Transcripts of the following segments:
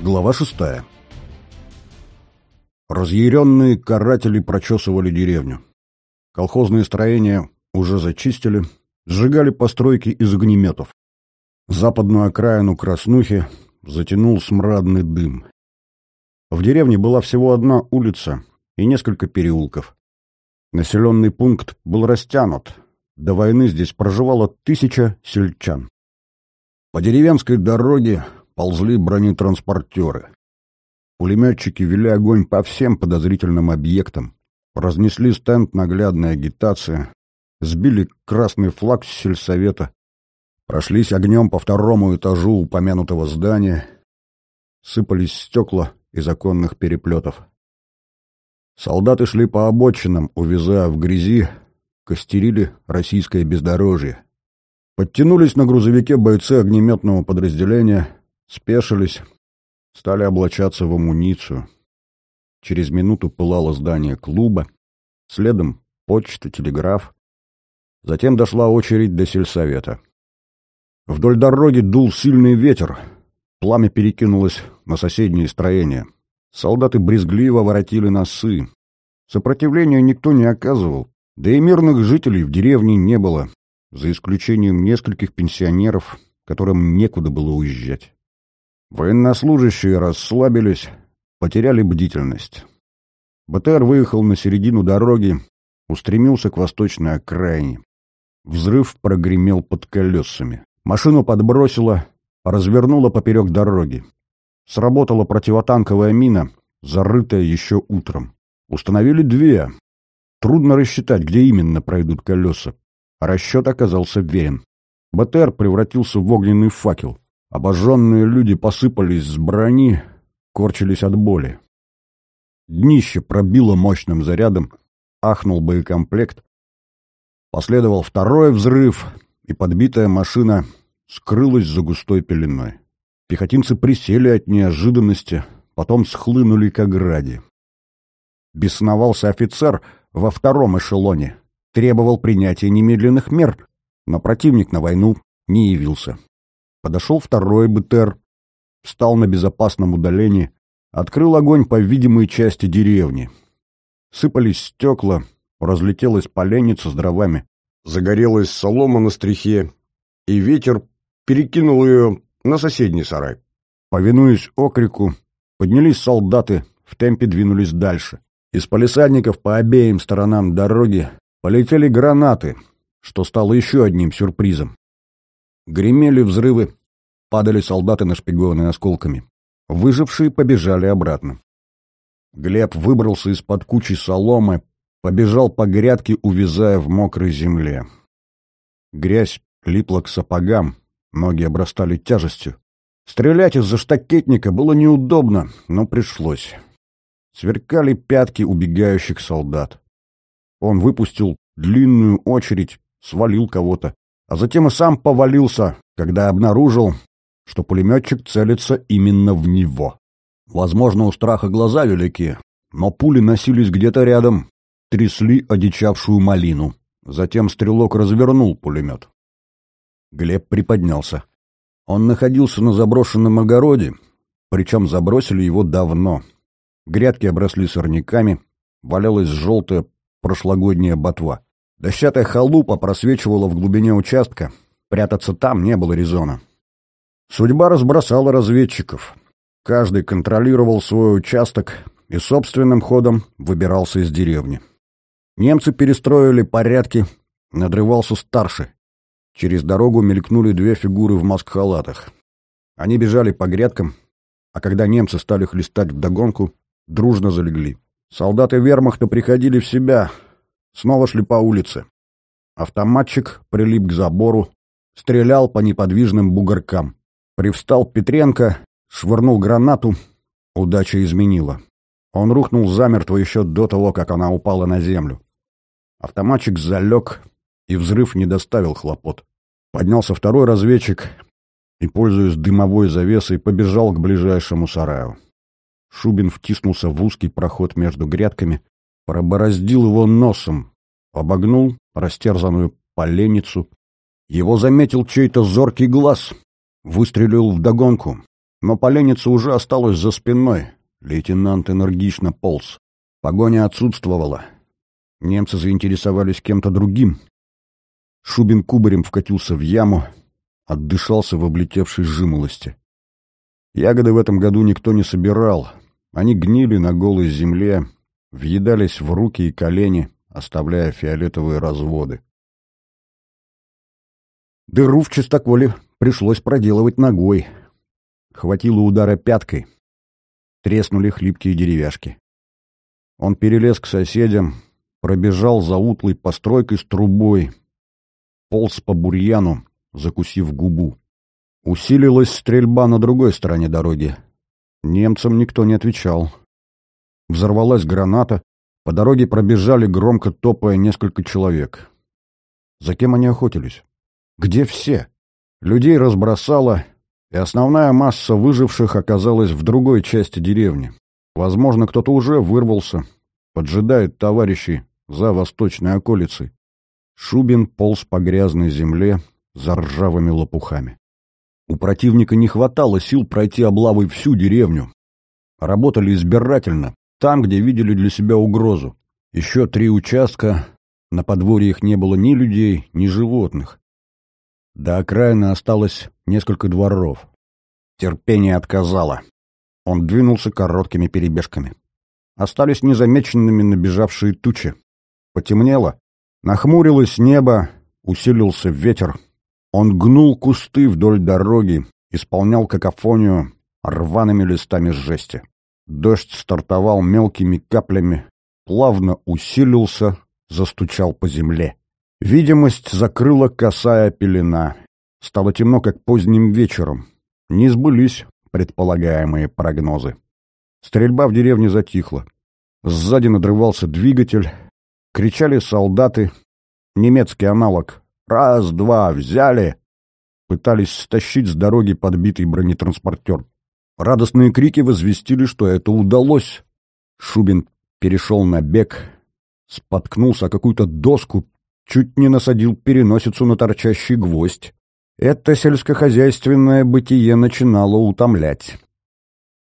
Глава шестая. Разъяренные каратели прочесывали деревню. Колхозные строения уже зачистили, сжигали постройки из огнеметов. Западную окраину Краснухи затянул смрадный дым. В деревне была всего одна улица и несколько переулков. Населенный пункт был растянут. До войны здесь проживало тысяча сельчан. По деревенской дороге ползли бронетранспортеры. Пулеметчики вели огонь по всем подозрительным объектам, разнесли стенд наглядной агитации, сбили красный флаг с сельсовета, прошлись огнем по второму этажу упомянутого здания, сыпались стекла из оконных переплетов. Солдаты шли по обочинам, увязая в грязи, костерили российское бездорожье. Подтянулись на грузовике бойцы огнеметного подразделения, спешились, стали облачаться в амуницию. Через минуту пылало здание клуба, следом почта, телеграф. Затем дошла очередь до сельсовета. Вдоль дороги дул сильный ветер, пламя перекинулось на соседние строения. Солдаты брезгливо воротили носы. Сопротивления никто не оказывал, да и мирных жителей в деревне не было за исключением нескольких пенсионеров, которым некуда было уезжать. Военнослужащие расслабились, потеряли бдительность. БТР выехал на середину дороги, устремился к восточной окраине. Взрыв прогремел под колесами. Машину подбросило, развернуло поперек дороги. Сработала противотанковая мина, зарытая еще утром. Установили две. Трудно рассчитать, где именно пройдут колеса. Расчет оказался верен. БТР превратился в огненный факел. Обожженные люди посыпались с брони, корчились от боли. Днище пробило мощным зарядом, ахнул боекомплект. Последовал второй взрыв, и подбитая машина скрылась за густой пеленой. Пехотинцы присели от неожиданности, потом схлынули к ограде. Бесновался офицер во втором эшелоне требовал принятия немедленных мер, но противник на войну не явился. Подошел второй БТР, встал на безопасном удалении, открыл огонь по видимой части деревни. Сыпались стекла, разлетелась поленница с дровами, загорелась солома на стрихе, и ветер перекинул ее на соседний сарай. Повинуясь окрику, поднялись солдаты, в темпе двинулись дальше. Из палисадников по обеим сторонам дороги Полетели гранаты, что стало еще одним сюрпризом. Гремели взрывы, падали солдаты, нашпигованные осколками. Выжившие побежали обратно. Глеб выбрался из-под кучи соломы, побежал по грядке, увязая в мокрой земле. Грязь липла к сапогам, ноги обрастали тяжестью. Стрелять из-за штакетника было неудобно, но пришлось. Сверкали пятки убегающих солдат. Он выпустил длинную очередь, свалил кого-то, а затем и сам повалился, когда обнаружил, что пулеметчик целится именно в него. Возможно, у страха глаза велики, но пули носились где-то рядом, трясли одичавшую малину. Затем стрелок развернул пулемет. Глеб приподнялся. Он находился на заброшенном огороде, причем забросили его давно. Грядки обросли сорняками, валялась желтая прошлогодняя ботва. Дощатая халупа просвечивала в глубине участка. Прятаться там не было резона. Судьба разбросала разведчиков. Каждый контролировал свой участок и собственным ходом выбирался из деревни. Немцы перестроили порядки, надрывался старший. Через дорогу мелькнули две фигуры в маск-халатах. Они бежали по грядкам, а когда немцы стали хлестать вдогонку, дружно залегли. Солдаты вермахта приходили в себя, снова шли по улице. Автоматчик прилип к забору, стрелял по неподвижным бугоркам. Привстал Петренко, швырнул гранату, удача изменила. Он рухнул замертво еще до того, как она упала на землю. Автоматчик залег, и взрыв не доставил хлопот. Поднялся второй разведчик и, пользуясь дымовой завесой, побежал к ближайшему сараю. Шубин втиснулся в узкий проход между грядками, пробороздил его носом, обогнул растерзанную поленницу. Его заметил чей-то зоркий глаз, выстрелил вдогонку. но поленница уже осталась за спиной. Лейтенант энергично полз. Погоня отсутствовала. Немцы заинтересовались кем-то другим. Шубин кубарем вкатился в яму, отдышался в облетевшей жимолости. Ягоды в этом году никто не собирал. Они гнили на голой земле, въедались в руки и колени, оставляя фиолетовые разводы. Дыру в чистоколе пришлось проделывать ногой. Хватило удара пяткой. Треснули хлипкие деревяшки. Он перелез к соседям, пробежал за утлой постройкой с трубой, полз по бурьяну, закусив губу. Усилилась стрельба на другой стороне дороги. Немцам никто не отвечал. Взорвалась граната, по дороге пробежали, громко топая, несколько человек. За кем они охотились? Где все? Людей разбросало, и основная масса выживших оказалась в другой части деревни. Возможно, кто-то уже вырвался, поджидает товарищей за восточной околицей. Шубин полз по грязной земле за ржавыми лопухами. У противника не хватало сил пройти облавой всю деревню. Работали избирательно, там, где видели для себя угрозу. Еще три участка, на подворье их не было ни людей, ни животных. До окраины осталось несколько дворов. Терпение отказало. Он двинулся короткими перебежками. Остались незамеченными набежавшие тучи. Потемнело, нахмурилось небо, усилился ветер. Он гнул кусты вдоль дороги, исполнял какофонию рваными листами жести. Дождь стартовал мелкими каплями, плавно усилился, застучал по земле. Видимость закрыла косая пелена. Стало темно, как поздним вечером. Не сбылись предполагаемые прогнозы. Стрельба в деревне затихла. Сзади надрывался двигатель. Кричали солдаты. Немецкий аналог Раз, два, взяли!» Пытались стащить с дороги подбитый бронетранспортер. Радостные крики возвестили, что это удалось. Шубин перешел на бег, споткнулся о какую-то доску, чуть не насадил переносицу на торчащий гвоздь. Это сельскохозяйственное бытие начинало утомлять.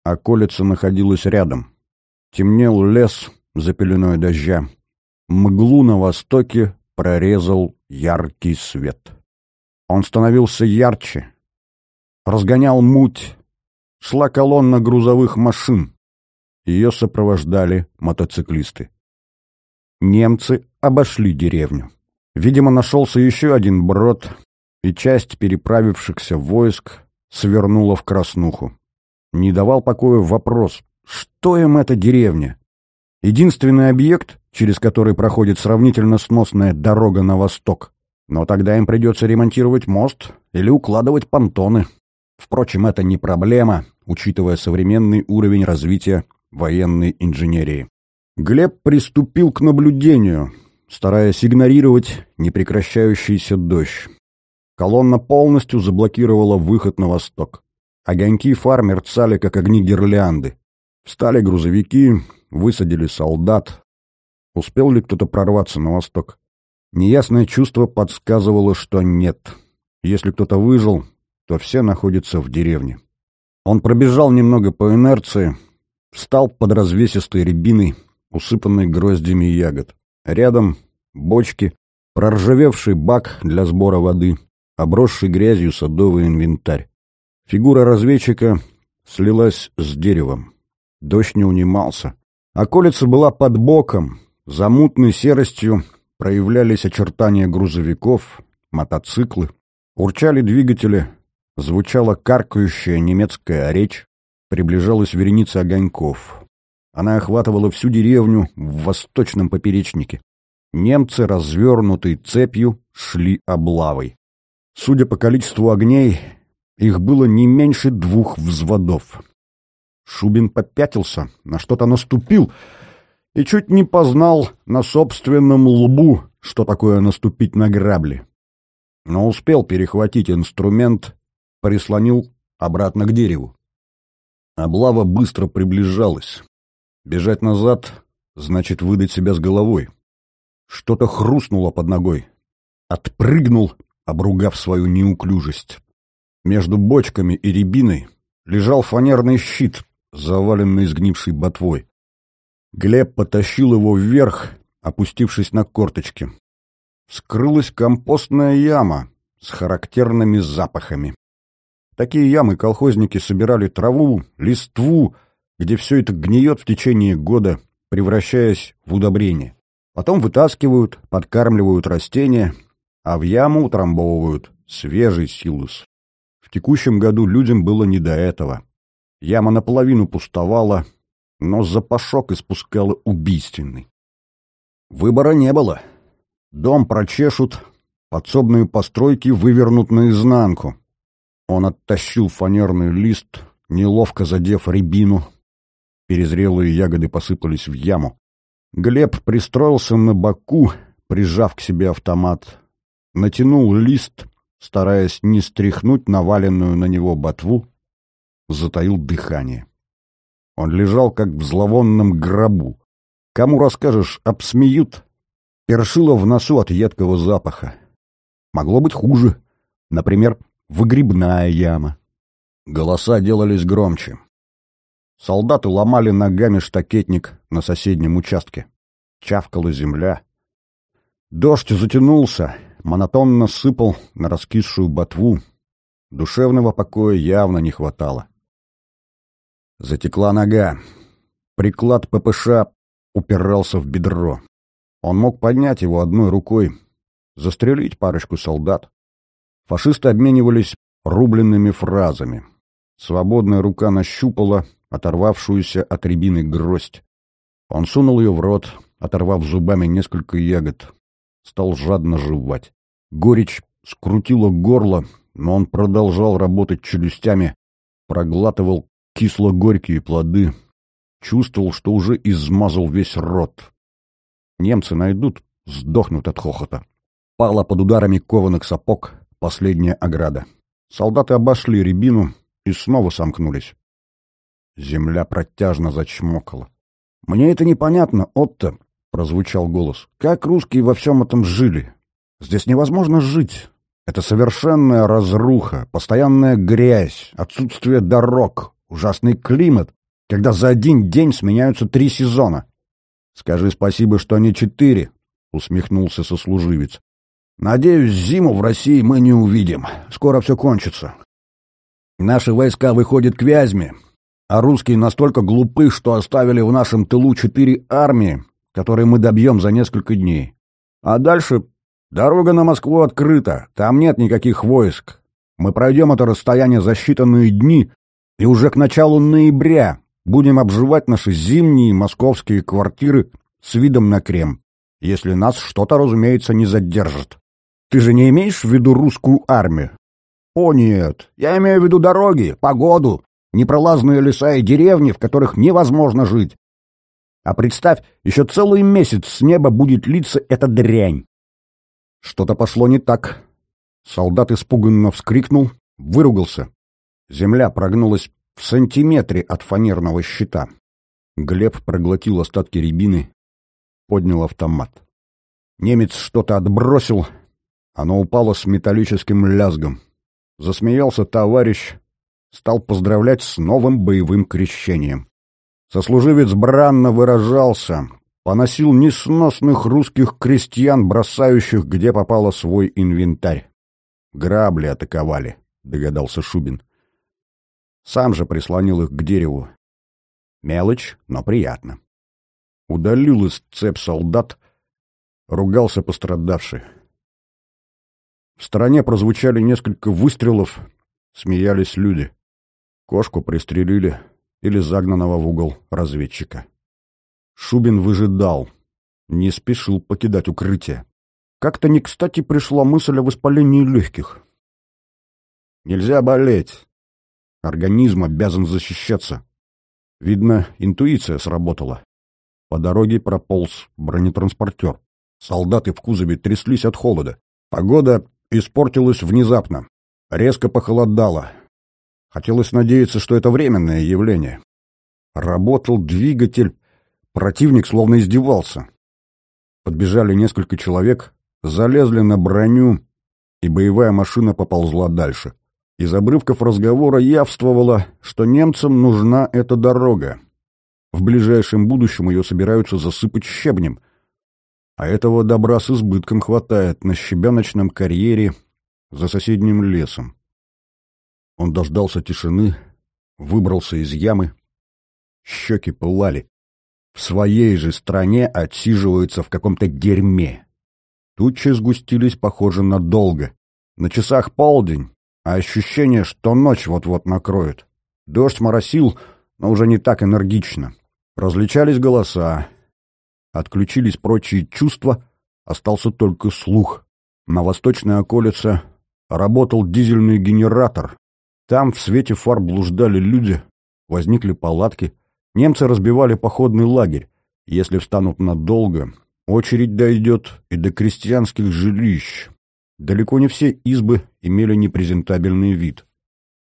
Околица находилась рядом. Темнел лес за пеленой дождя. Мглу на востоке прорезал яркий свет. Он становился ярче, разгонял муть. Шла колонна грузовых машин. Ее сопровождали мотоциклисты. Немцы обошли деревню. Видимо, нашелся еще один брод, и часть переправившихся войск свернула в Краснуху. Не давал покоя вопрос, что им эта деревня? Единственный объект, через который проходит сравнительно сносная дорога на восток. Но тогда им придется ремонтировать мост или укладывать понтоны. Впрочем, это не проблема, учитывая современный уровень развития военной инженерии. Глеб приступил к наблюдению, стараясь игнорировать непрекращающийся дождь. Колонна полностью заблокировала выход на восток. Огоньки фар мерцали, как огни гирлянды. Встали грузовики, высадили солдат. Успел ли кто-то прорваться на восток? Неясное чувство подсказывало, что нет. Если кто-то выжил, то все находятся в деревне. Он пробежал немного по инерции, встал под развесистой рябиной, усыпанной гроздями ягод. Рядом бочки, проржавевший бак для сбора воды, обросший грязью садовый инвентарь. Фигура разведчика слилась с деревом. Дождь не унимался. Околица была под боком, за мутной серостью проявлялись очертания грузовиков, мотоциклы, урчали двигатели, звучала каркающая немецкая речь, приближалась вереница огоньков. Она охватывала всю деревню в восточном поперечнике. Немцы, развернутой цепью, шли облавой. Судя по количеству огней, их было не меньше двух взводов. Шубин попятился, на что-то наступил и чуть не познал на собственном лбу, что такое наступить на грабли. Но успел перехватить инструмент, прислонил обратно к дереву. Облава быстро приближалась. Бежать назад значит выдать себя с головой. Что-то хрустнуло под ногой. Отпрыгнул, обругав свою неуклюжесть. Между бочками и рябиной лежал фанерный щит, заваленный сгнившей ботвой. Глеб потащил его вверх, опустившись на корточки. Скрылась компостная яма с характерными запахами. Такие ямы колхозники собирали траву, листву, где все это гниет в течение года, превращаясь в удобрение. Потом вытаскивают, подкармливают растения, а в яму утрамбовывают свежий силус. В текущем году людям было не до этого. Яма наполовину пустовала, но запашок испускала убийственный. Выбора не было. Дом прочешут, подсобные постройки вывернут наизнанку. Он оттащил фанерный лист, неловко задев рябину. Перезрелые ягоды посыпались в яму. Глеб пристроился на боку, прижав к себе автомат. Натянул лист, стараясь не стряхнуть наваленную на него ботву, затаил дыхание. Он лежал, как в зловонном гробу. Кому расскажешь, обсмеют. Першило в носу от едкого запаха. Могло быть хуже. Например, выгребная яма. Голоса делались громче. Солдаты ломали ногами штакетник на соседнем участке. Чавкала земля. Дождь затянулся, монотонно сыпал на раскисшую ботву. Душевного покоя явно не хватало. Затекла нога. Приклад ППШ упирался в бедро. Он мог поднять его одной рукой, застрелить парочку солдат. Фашисты обменивались рубленными фразами. Свободная рука нащупала оторвавшуюся от рябины гроздь. Он сунул ее в рот, оторвав зубами несколько ягод. Стал жадно жевать. Горечь скрутила горло, но он продолжал работать челюстями, проглатывал кисло-горькие плоды, чувствовал, что уже измазал весь рот. Немцы найдут, сдохнут от хохота. Пала под ударами кованых сапог последняя ограда. Солдаты обошли рябину и снова сомкнулись. Земля протяжно зачмокала. «Мне это непонятно, Отто», — прозвучал голос. «Как русские во всем этом жили? Здесь невозможно жить. Это совершенная разруха, постоянная грязь, отсутствие дорог, ужасный климат, когда за один день сменяются три сезона. Скажи спасибо, что не четыре, усмехнулся сослуживец. Надеюсь, зиму в России мы не увидим. Скоро все кончится. Наши войска выходят к Вязьме, а русские настолько глупы, что оставили в нашем тылу четыре армии, которые мы добьем за несколько дней. А дальше дорога на Москву открыта, там нет никаких войск. Мы пройдем это расстояние за считанные дни, и уже к началу ноября будем обживать наши зимние московские квартиры с видом на Крем, если нас что-то, разумеется, не задержит. Ты же не имеешь в виду русскую армию? О нет, я имею в виду дороги, погоду, непролазные леса и деревни, в которых невозможно жить. А представь, еще целый месяц с неба будет литься эта дрянь. Что-то пошло не так. Солдат испуганно вскрикнул, выругался. Земля прогнулась в сантиметре от фанерного щита. Глеб проглотил остатки рябины, поднял автомат. Немец что-то отбросил, оно упало с металлическим лязгом. Засмеялся товарищ, стал поздравлять с новым боевым крещением. Сослуживец бранно выражался, поносил несносных русских крестьян, бросающих где попало свой инвентарь. Грабли атаковали, догадался Шубин. Сам же прислонил их к дереву. Мелочь, но приятно. Удалил из цепь солдат, ругался пострадавший. В стороне прозвучали несколько выстрелов, смеялись люди. Кошку пристрелили или загнанного в угол разведчика. Шубин выжидал, не спешил покидать укрытие. Как-то не кстати пришла мысль о воспалении легких. Нельзя болеть, Организм обязан защищаться. Видно, интуиция сработала. По дороге прополз бронетранспортер. Солдаты в кузове тряслись от холода. Погода испортилась внезапно. Резко похолодало. Хотелось надеяться, что это временное явление. Работал двигатель. Противник словно издевался. Подбежали несколько человек, залезли на броню, и боевая машина поползла дальше. Из обрывков разговора явствовало, что немцам нужна эта дорога. В ближайшем будущем ее собираются засыпать щебнем. А этого добра с избытком хватает на щебеночном карьере за соседним лесом. Он дождался тишины, выбрался из ямы. Щеки пылали. В своей же стране отсиживаются в каком-то дерьме. Тучи сгустились, похоже, надолго. На часах полдень, а ощущение, что ночь вот-вот накроет. Дождь моросил, но уже не так энергично. Различались голоса. Отключились прочие чувства, остался только слух. На восточной околице работал дизельный генератор. Там в свете фар блуждали люди, возникли палатки. Немцы разбивали походный лагерь. Если встанут надолго, очередь дойдет и до крестьянских жилищ. Далеко не все избы имели непрезентабельный вид.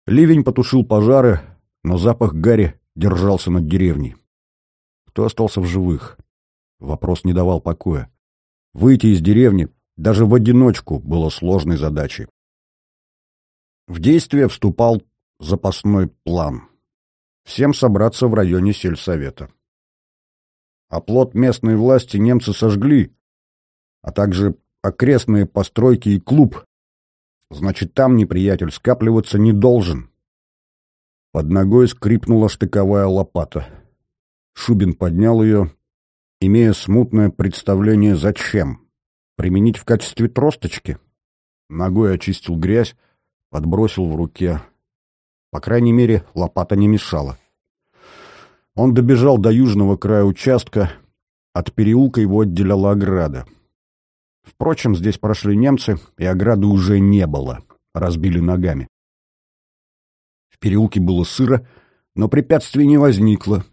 Ливень потушил пожары, но запах гари держался над деревней. Кто остался в живых? Вопрос не давал покоя. Выйти из деревни даже в одиночку было сложной задачей. В действие вступал запасной план. Всем собраться в районе сельсовета. Оплот местной власти немцы сожгли, а также окрестные постройки и клуб. Значит, там неприятель скапливаться не должен. Под ногой скрипнула штыковая лопата. Шубин поднял ее, имея смутное представление зачем. Применить в качестве тросточки? Ногой очистил грязь, подбросил в руке. По крайней мере, лопата не мешала. Он добежал до южного края участка. От переулка его отделяла ограда. Впрочем, здесь прошли немцы, и ограды уже не было. Разбили ногами. В переулке было сыро, но препятствий не возникло.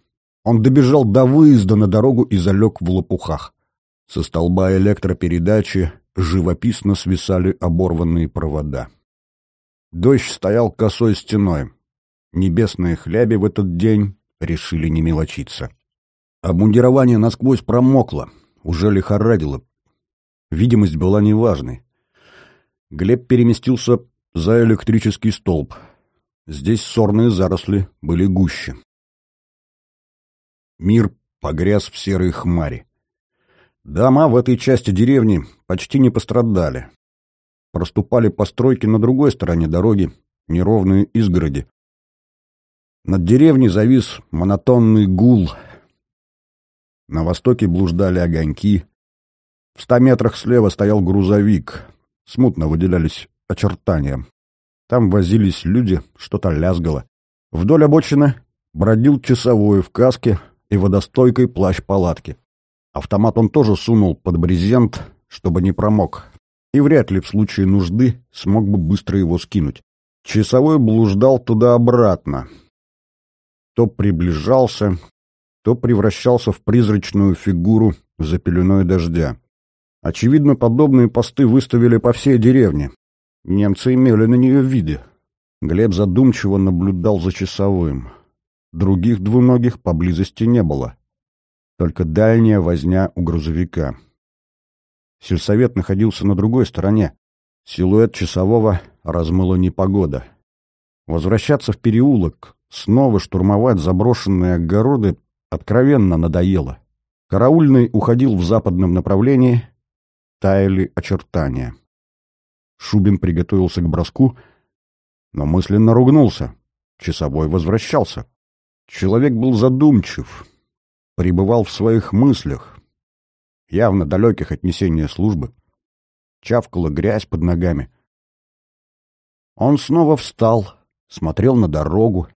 Он добежал до выезда на дорогу и залег в лопухах. Со столба электропередачи живописно свисали оборванные провода. Дождь стоял косой стеной. Небесные хляби в этот день решили не мелочиться. Обмундирование насквозь промокло, уже лихорадило. Видимость была неважной. Глеб переместился за электрический столб. Здесь сорные заросли были гуще. Мир погряз в серой хмари. Дома в этой части деревни почти не пострадали проступали постройки на другой стороне дороги, неровные изгороди. Над деревней завис монотонный гул. На востоке блуждали огоньки. В ста метрах слева стоял грузовик. Смутно выделялись очертания. Там возились люди, что-то лязгало. Вдоль обочины бродил часовой в каске и водостойкой плащ-палатки. Автомат он тоже сунул под брезент, чтобы не промок и вряд ли в случае нужды смог бы быстро его скинуть. Часовой блуждал туда-обратно. То приближался, то превращался в призрачную фигуру за пеленой дождя. Очевидно, подобные посты выставили по всей деревне. Немцы имели на нее виды. Глеб задумчиво наблюдал за часовым. Других двуногих поблизости не было. Только дальняя возня у грузовика. Сельсовет находился на другой стороне. Силуэт часового размыла непогода. Возвращаться в переулок, снова штурмовать заброшенные огороды откровенно надоело. Караульный уходил в западном направлении, таяли очертания. Шубин приготовился к броску, но мысленно ругнулся. Часовой возвращался. Человек был задумчив, пребывал в своих мыслях, явно далеких от несения службы. Чавкала грязь под ногами. Он снова встал, смотрел на дорогу.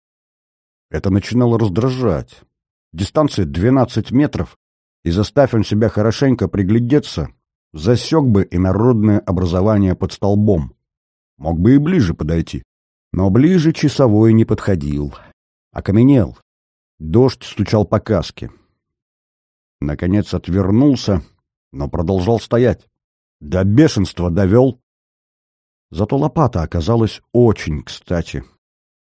Это начинало раздражать. Дистанция двенадцать метров, и заставь он себя хорошенько приглядеться, засек бы и народное образование под столбом. Мог бы и ближе подойти. Но ближе часовой не подходил. Окаменел. Дождь стучал по каске. Наконец отвернулся, но продолжал стоять. До бешенства довел. Зато лопата оказалась очень кстати.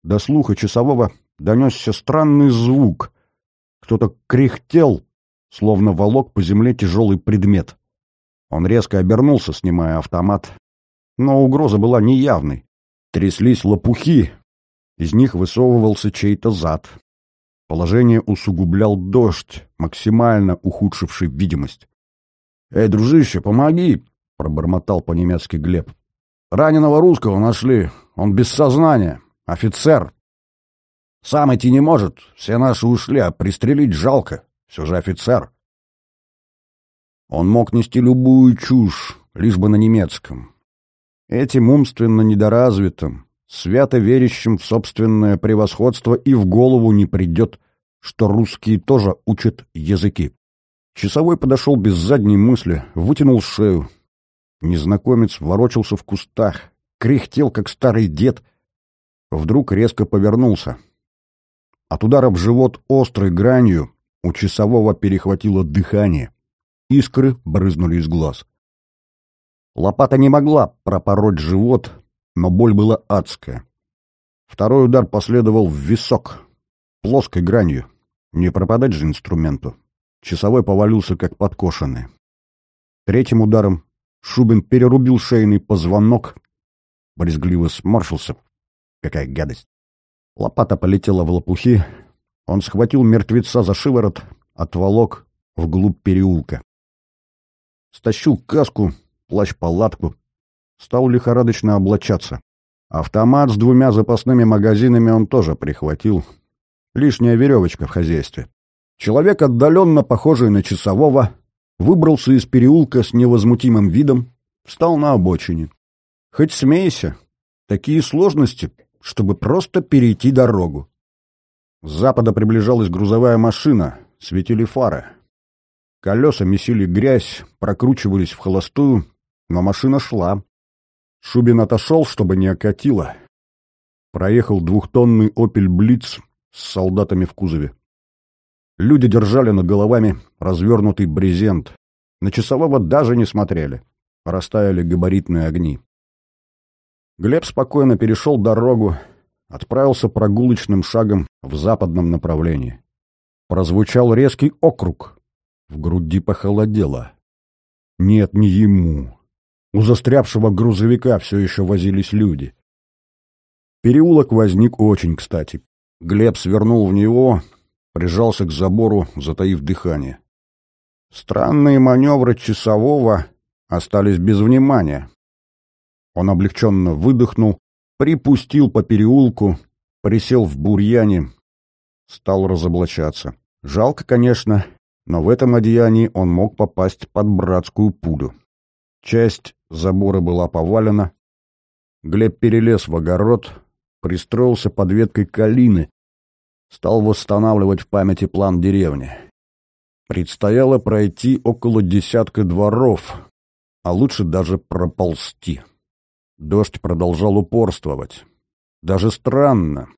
До слуха часового донесся странный звук. Кто-то кряхтел, словно волок по земле тяжелый предмет. Он резко обернулся, снимая автомат. Но угроза была неявной. Тряслись лопухи, из них высовывался чей-то зад. Положение усугублял дождь, максимально ухудшивший видимость. «Эй, дружище, помоги!» — пробормотал по-немецки Глеб. «Раненого русского нашли. Он без сознания. Офицер. Сам идти не может. Все наши ушли, а пристрелить жалко. Все же офицер». Он мог нести любую чушь, лишь бы на немецком. Этим умственно недоразвитым, свято верящим в собственное превосходство, и в голову не придет, что русские тоже учат языки. Часовой подошел без задней мысли, вытянул шею. Незнакомец ворочался в кустах, кряхтел, как старый дед. Вдруг резко повернулся. От удара в живот острой гранью у часового перехватило дыхание. Искры брызнули из глаз. Лопата не могла пропороть живот, но боль была адская. Второй удар последовал в висок, плоской гранью. Не пропадать же инструменту. Часовой повалился, как подкошенный. Третьим ударом Шубин перерубил шейный позвонок, брезгливо сморщился. Какая гадость! Лопата полетела в лопухи. Он схватил мертвеца за шиворот, отволок вглубь переулка. Стащил каску, плащ-палатку, стал лихорадочно облачаться. Автомат с двумя запасными магазинами он тоже прихватил. Лишняя веревочка в хозяйстве. Человек, отдаленно похожий на часового, выбрался из переулка с невозмутимым видом, встал на обочине. Хоть смейся, такие сложности, чтобы просто перейти дорогу. С запада приближалась грузовая машина, светили фары. Колеса месили грязь, прокручивались в холостую, но машина шла. Шубин отошел, чтобы не окатило. Проехал двухтонный «Опель Блиц» с солдатами в кузове. Люди держали над головами развернутый брезент. На часового даже не смотрели. Растаяли габаритные огни. Глеб спокойно перешел дорогу, отправился прогулочным шагом в западном направлении. Прозвучал резкий округ. В груди похолодело. Нет, не ему. У застрявшего грузовика все еще возились люди. Переулок возник очень кстати. Глеб свернул в него, прижался к забору, затаив дыхание. Странные маневры часового остались без внимания. Он облегченно выдохнул, припустил по переулку, присел в бурьяне, стал разоблачаться. Жалко, конечно, но в этом одеянии он мог попасть под братскую пулю. Часть забора была повалена. Глеб перелез в огород, пристроился под веткой калины, стал восстанавливать в памяти план деревни. Предстояло пройти около десятка дворов, а лучше даже проползти. Дождь продолжал упорствовать. Даже странно.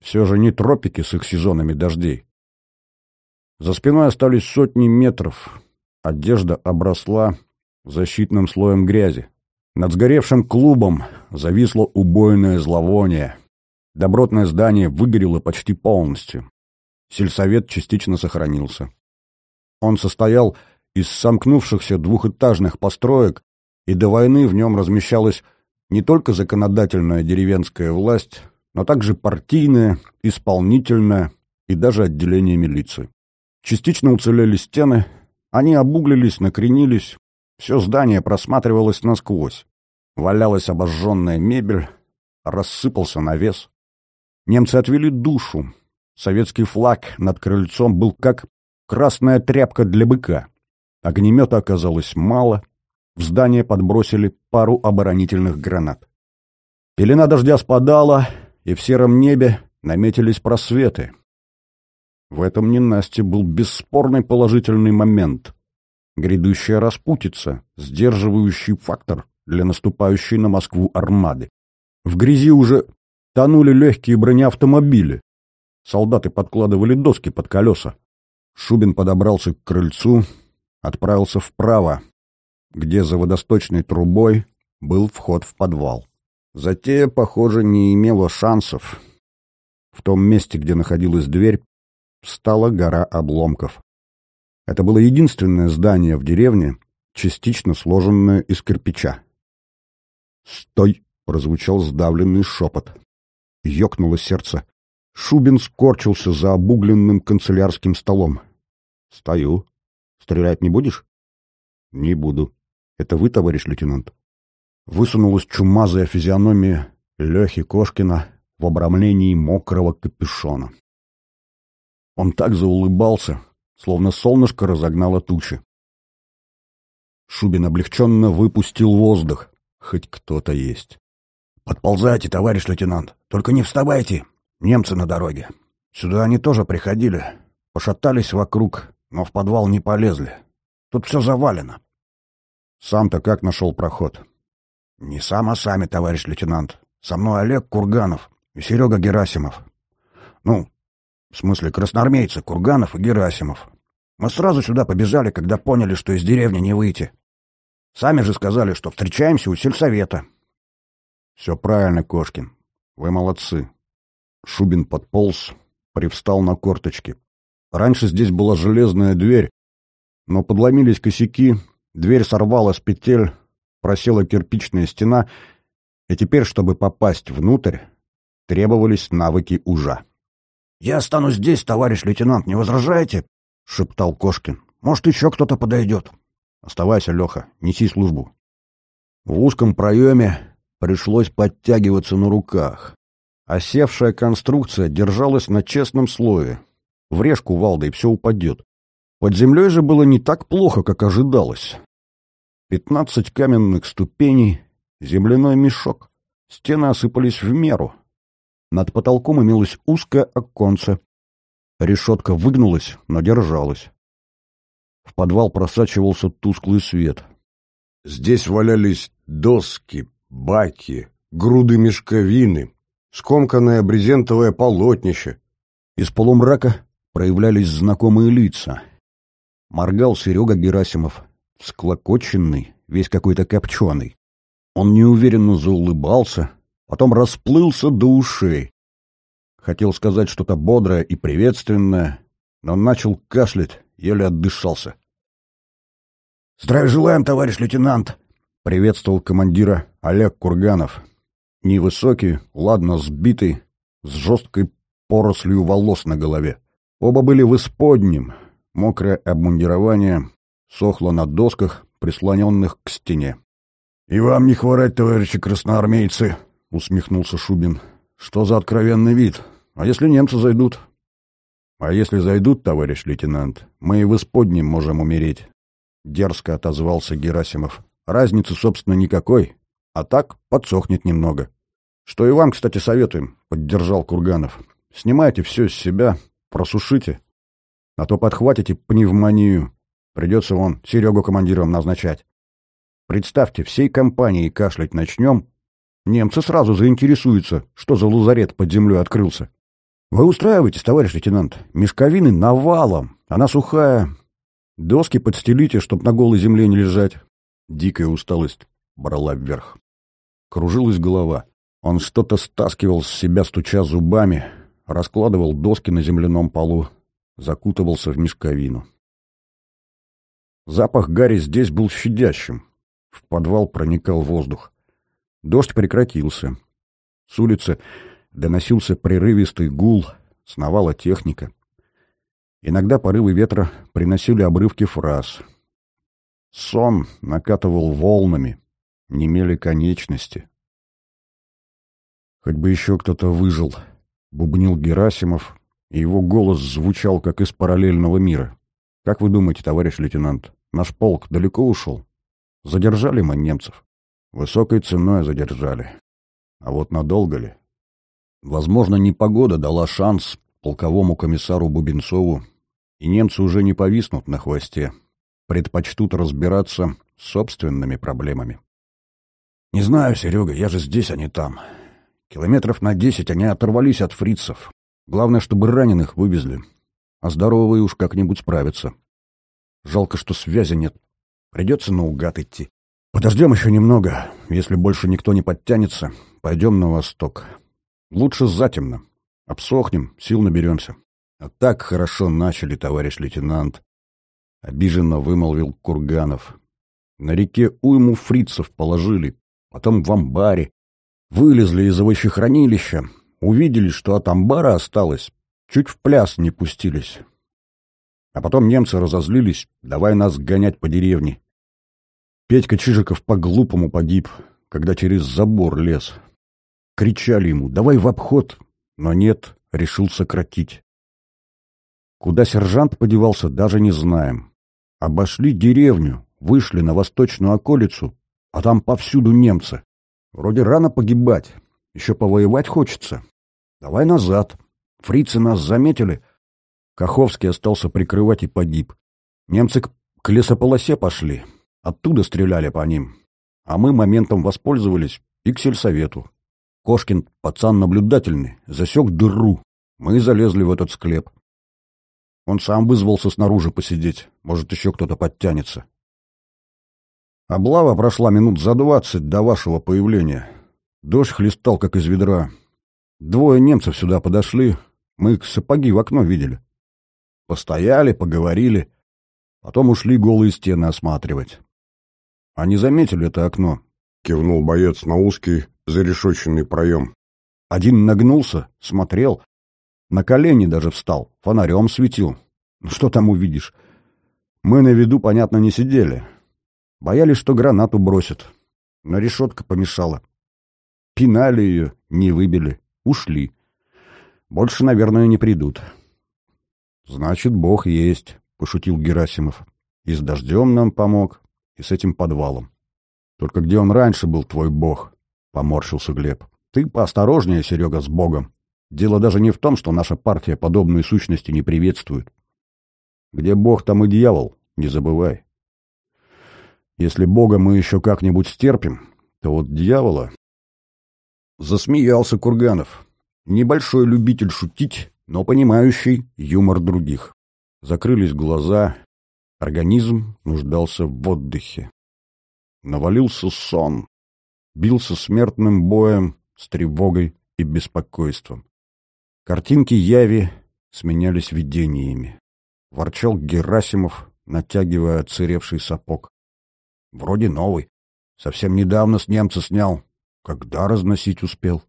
Все же не тропики с их сезонами дождей. За спиной остались сотни метров. Одежда обросла защитным слоем грязи. Над сгоревшим клубом зависло убойное зловоние. Добротное здание выгорело почти полностью. Сельсовет частично сохранился. Он состоял из сомкнувшихся двухэтажных построек, и до войны в нем размещалась не только законодательная деревенская власть, но также партийная, исполнительная и даже отделение милиции. Частично уцелели стены, они обуглились, накренились, все здание просматривалось насквозь. Валялась обожженная мебель, рассыпался навес. Немцы отвели душу. Советский флаг над крыльцом был как красная тряпка для быка. Огнемета оказалось мало, в здание подбросили пару оборонительных гранат. Пелена дождя спадала, и в сером небе наметились просветы. В этом ненастье был бесспорный положительный момент. Грядущая распутица, сдерживающий фактор для наступающей на Москву армады. В грязи уже тонули легкие бронеавтомобили. Солдаты подкладывали доски под колеса. Шубин подобрался к крыльцу, отправился вправо, где за водосточной трубой был вход в подвал. Затея, похоже, не имела шансов. В том месте, где находилась дверь, встала гора обломков. Это было единственное здание в деревне, частично сложенное из кирпича. «Стой!» прозвучал сдавленный шепот. Ёкнуло сердце. Шубин скорчился за обугленным канцелярским столом. «Стою. Стрелять не будешь?» «Не буду. Это вы, товарищ лейтенант?» Высунулась чумазая физиономия Лехи Кошкина в обрамлении мокрого капюшона. Он так заулыбался, словно солнышко разогнало тучи. Шубин облегченно выпустил воздух. Хоть кто-то есть. «Подползайте, товарищ лейтенант. Только не вставайте. Немцы на дороге. Сюда они тоже приходили. Пошатались вокруг, но в подвал не полезли. Тут все завалено». «Сам-то как нашел проход?» «Не сам, а сами, товарищ лейтенант. Со мной Олег Курганов и Серега Герасимов. Ну, в смысле, красноармейцы Курганов и Герасимов. Мы сразу сюда побежали, когда поняли, что из деревни не выйти. Сами же сказали, что встречаемся у сельсовета. Все правильно, Кошкин. Вы молодцы. Шубин подполз, привстал на корточки. Раньше здесь была железная дверь, но подломились косяки, дверь сорвала с петель, просела кирпичная стена, и теперь, чтобы попасть внутрь, требовались навыки ужа. «Я останусь здесь, товарищ лейтенант, не возражаете?» — шептал Кошкин. «Может, еще кто-то подойдет?» «Оставайся, Леха, неси службу». В узком проеме пришлось подтягиваться на руках. Осевшая конструкция держалась на честном слое. Врежь кувалдой, и все упадет. Под землей же было не так плохо, как ожидалось. Пятнадцать каменных ступеней, земляной мешок. Стены осыпались в меру. Над потолком имелось узкое оконце. Решетка выгнулась, но держалась. В подвал просачивался тусклый свет. Здесь валялись доски, баки, груды мешковины, скомканное брезентовое полотнище. Из полумрака проявлялись знакомые лица. Моргал Серега Герасимов, склокоченный, весь какой-то копченый. Он неуверенно заулыбался, потом расплылся до ушей. Хотел сказать что-то бодрое и приветственное, но начал кашлять, еле отдышался. «Здравия желаем, товарищ лейтенант!» — приветствовал командира Олег Курганов. Невысокий, ладно сбитый, с жесткой порослью волос на голове. Оба были в исподнем, мокрое обмундирование сохло на досках, прислоненных к стене. «И вам не хворать, товарищи красноармейцы!» — усмехнулся Шубин. «Что за откровенный вид? А если немцы зайдут?» «А если зайдут, товарищ лейтенант, мы и в исподнем можем умереть», — дерзко отозвался Герасимов. «Разницы, собственно, никакой, а так подсохнет немного». «Что и вам, кстати, советуем», — поддержал Курганов. «Снимайте все с себя, просушите, а то подхватите пневмонию. Придется вон Серегу командиром назначать». Представьте, всей компанией кашлять начнем, немцы сразу заинтересуются, что за лазарет под землей открылся. Вы устраиваетесь, товарищ лейтенант, мешковины навалом, она сухая. Доски подстелите, чтоб на голой земле не лежать. Дикая усталость брала вверх. Кружилась голова. Он что-то стаскивал с себя, стуча зубами, раскладывал доски на земляном полу, закутывался в мешковину. Запах гари здесь был щадящим. В подвал проникал воздух. Дождь прекратился. С улицы доносился прерывистый гул, сновала техника. Иногда порывы ветра приносили обрывки фраз. Сон накатывал волнами, немели конечности. Хоть бы еще кто-то выжил, бубнил Герасимов, и его голос звучал, как из параллельного мира. Как вы думаете, товарищ лейтенант, наш полк далеко ушел? Задержали мы немцев. Высокой ценой задержали. А вот надолго ли? Возможно, непогода дала шанс полковому комиссару Бубенцову, и немцы уже не повиснут на хвосте, предпочтут разбираться с собственными проблемами. «Не знаю, Серега, я же здесь, а не там. Километров на десять они оторвались от фрицев. Главное, чтобы раненых вывезли. А здоровые уж как-нибудь справятся. Жалко, что связи нет Придется наугад идти. Подождем еще немного. Если больше никто не подтянется, пойдем на восток. Лучше затемно. Обсохнем, сил наберемся. А так хорошо начали, товарищ лейтенант. Обиженно вымолвил Курганов. На реке уйму фрицев положили, потом в амбаре. Вылезли из овощехранилища, увидели, что от амбара осталось, чуть в пляс не пустились. А потом немцы разозлились, давай нас гонять по деревне. Петька Чижиков по-глупому погиб, когда через забор лез. Кричали ему «давай в обход», но нет, решил сократить. Куда сержант подевался, даже не знаем. Обошли деревню, вышли на восточную околицу, а там повсюду немцы. Вроде рано погибать, еще повоевать хочется. Давай назад. Фрицы нас заметили. Каховский остался прикрывать и погиб. Немцы к, к лесополосе пошли. Оттуда стреляли по ним. А мы моментом воспользовались и к сельсовету. Кошкин пацан наблюдательный, засек дыру. Мы залезли в этот склеп. Он сам вызвался снаружи посидеть. Может, еще кто-то подтянется. Облава прошла минут за двадцать до вашего появления. Дождь хлестал, как из ведра. Двое немцев сюда подошли. Мы их сапоги в окно видели. Постояли, поговорили. Потом ушли голые стены осматривать. Они заметили это окно. Кивнул боец на узкий, зарешоченный проем. Один нагнулся, смотрел, на колени даже встал, фонарем светил. Ну что там увидишь? Мы на виду, понятно, не сидели. Боялись, что гранату бросят. Но решетка помешала. Пинали ее, не выбили, ушли. Больше, наверное, не придут. Значит, Бог есть, пошутил Герасимов. И с дождем нам помог, и с этим подвалом. Только где он раньше был, твой Бог? Поморщился Глеб. Ты поосторожнее, Серега, с Богом. Дело даже не в том, что наша партия подобные сущности не приветствует. Где Бог, там и дьявол, не забывай. Если Бога мы еще как-нибудь стерпим, то вот дьявола... Засмеялся Курганов. Небольшой любитель шутить, но понимающий юмор других. Закрылись глаза, организм нуждался в отдыхе. Навалился сон, бился смертным боем с тревогой и беспокойством. Картинки яви сменялись видениями. Ворчал Герасимов, натягивая отсыревший сапог. Вроде новый. Совсем недавно с немца снял. Когда разносить успел?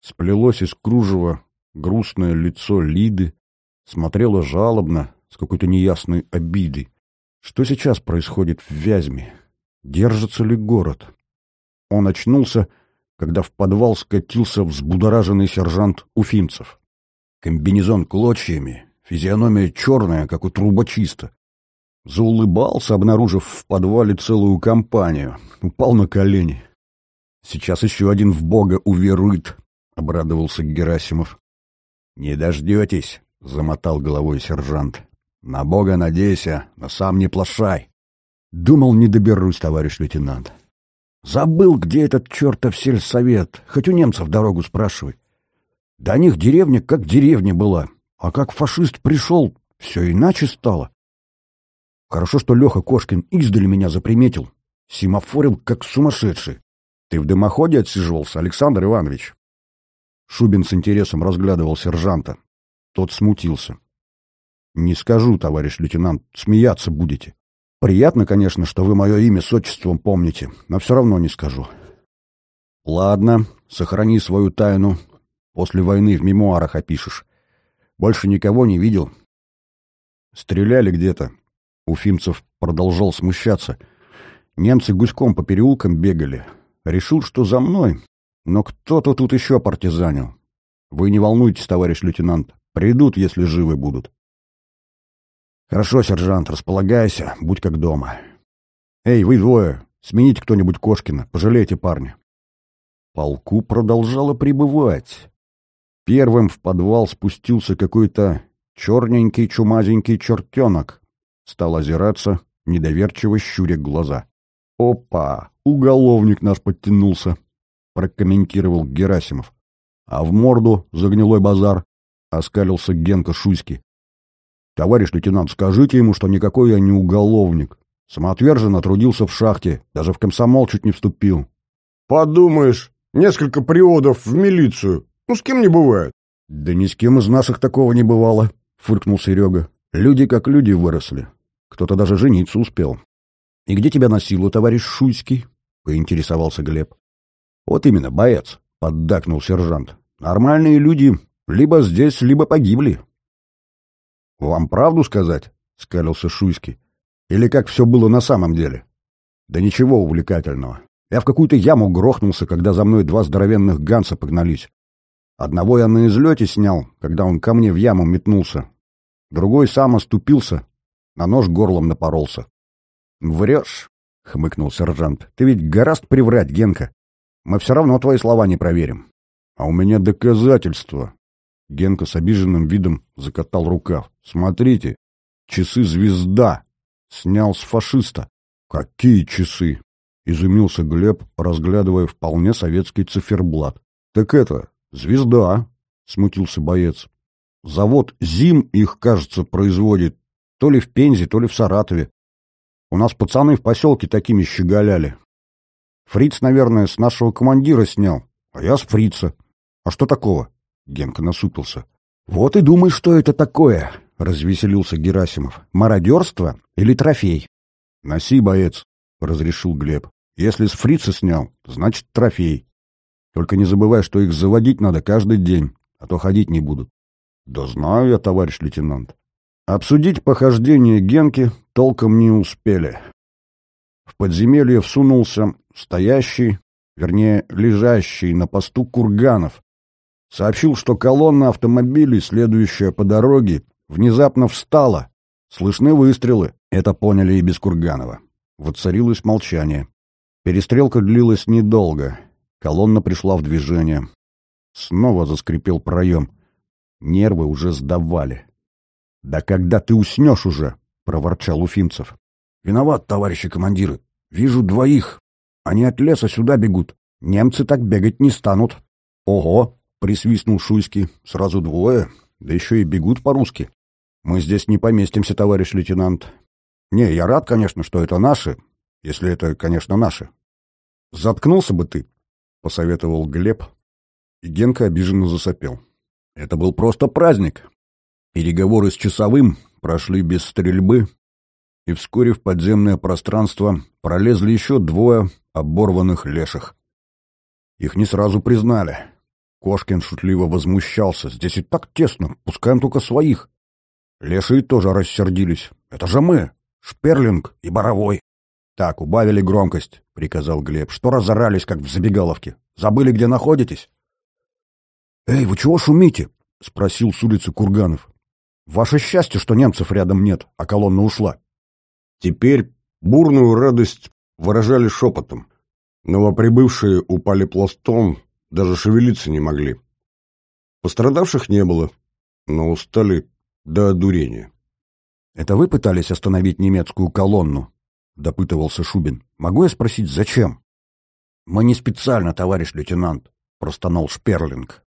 Сплелось из кружева грустное лицо Лиды. Смотрела жалобно, с какой-то неясной обидой. Что сейчас происходит в Вязьме? Держится ли город? Он очнулся, когда в подвал скатился взбудораженный сержант Уфимцев. Комбинезон клочьями, физиономия черная, как у трубочиста. Заулыбался, обнаружив в подвале целую компанию. Упал на колени. «Сейчас еще один в Бога уверует», — обрадовался Герасимов. «Не дождетесь», — замотал головой сержант. «На Бога надейся, но сам не плашай». «Думал, не доберусь, товарищ лейтенант». «Забыл, где этот чертов сельсовет. Хоть у немцев дорогу спрашивай. До них деревня как деревня была, а как фашист пришел, все иначе стало. Хорошо, что Леха Кошкин издали меня заприметил. Семафорил, как сумасшедший. Ты в дымоходе отсиживался, Александр Иванович? Шубин с интересом разглядывал сержанта. Тот смутился. «Не скажу, товарищ лейтенант, смеяться будете. Приятно, конечно, что вы мое имя с отчеством помните, но все равно не скажу». «Ладно, сохрани свою тайну, После войны в мемуарах опишешь. Больше никого не видел. Стреляли где-то. Уфимцев продолжал смущаться. Немцы гуськом по переулкам бегали. Решил, что за мной. Но кто-то тут еще партизанил. Вы не волнуйтесь, товарищ лейтенант. Придут, если живы будут. Хорошо, сержант, располагайся, будь как дома. Эй, вы двое, смените кто-нибудь Кошкина, пожалейте парня. Полку продолжало прибывать. Первым в подвал спустился какой-то черненький чумазенький чертенок. Стал озираться, недоверчиво щуря глаза. «Опа! Уголовник наш подтянулся!» — прокомментировал Герасимов. А в морду за гнилой базар оскалился Генка Шуйский. «Товарищ лейтенант, скажите ему, что никакой я не уголовник. Самоотверженно трудился в шахте, даже в комсомол чуть не вступил». «Подумаешь, несколько приводов в милицию. Ну, с кем не бывает. — Да ни с кем из наших такого не бывало, — фыркнул Серега. — Люди как люди выросли. Кто-то даже жениться успел. — И где тебя носило, товарищ Шуйский? — поинтересовался Глеб. — Вот именно, боец. — поддакнул сержант. «Нормальные люди либо здесь, либо погибли». «Вам правду сказать?» — скалился Шуйский. «Или как все было на самом деле?» «Да ничего увлекательного. Я в какую-то яму грохнулся, когда за мной два здоровенных ганса погнались. Одного я на излете снял, когда он ко мне в яму метнулся. Другой сам оступился, на нож горлом напоролся. «Врешь», — хмыкнул сержант. «Ты ведь гораст приврать, Генка. Мы все равно твои слова не проверим». «А у меня доказательства». Генка с обиженным видом закатал рукав. «Смотрите, часы «Звезда». Снял с фашиста». «Какие часы?» — изумился Глеб, разглядывая вполне советский циферблат. «Так это, «Звезда», — смутился боец. «Завод «Зим» их, кажется, производит то ли в Пензе, то ли в Саратове. У нас пацаны в поселке такими щеголяли. Фриц, наверное, с нашего командира снял, а я с фрица. А что такого?» Генка насупился. «Вот и думай, что это такое», — развеселился Герасимов. «Мародерство или трофей?» «Носи, боец», — разрешил Глеб. «Если с фрица снял, значит трофей. Только не забывай, что их заводить надо каждый день, а то ходить не будут. Да знаю я, товарищ лейтенант. Обсудить похождение Генки толком не успели. В подземелье всунулся стоящий, вернее, лежащий на посту Курганов. Сообщил, что колонна автомобилей, следующая по дороге, внезапно встала. Слышны выстрелы. Это поняли и без Курганова. Воцарилось молчание. Перестрелка длилась недолго. Колонна пришла в движение. Снова заскрипел проем. Нервы уже сдавали. «Да когда ты уснешь уже?» — проворчал Уфимцев. «Виноват, товарищи командиры. Вижу двоих. Они от леса сюда бегут. Немцы так бегать не станут». «Ого!» — присвистнул Шуйский. «Сразу двое. Да еще и бегут по-русски. Мы здесь не поместимся, товарищ лейтенант. Не, я рад, конечно, что это наши, если это, конечно, наши. Заткнулся бы ты, посоветовал Глеб, и Генка обиженно засопел. Это был просто праздник. Переговоры с часовым прошли без стрельбы, и вскоре в подземное пространство пролезли еще двое оборванных леших. Их не сразу признали. Кошкин шутливо возмущался. «Здесь и так тесно, пускаем только своих». Лешие тоже рассердились. «Это же мы, Шперлинг и Боровой». «Так, убавили громкость», — приказал Глеб. «Что разорались, как в забегаловке? Забыли, где находитесь?» «Эй, вы чего шумите?» — спросил с улицы Курганов. «Ваше счастье, что немцев рядом нет, а колонна ушла». Теперь бурную радость выражали шепотом. Новоприбывшие упали пластом, даже шевелиться не могли. Пострадавших не было, но устали до одурения. «Это вы пытались остановить немецкую колонну?» — допытывался Шубин. «Могу я спросить, зачем?» «Мы не специально, товарищ лейтенант», — простонал Шперлинг.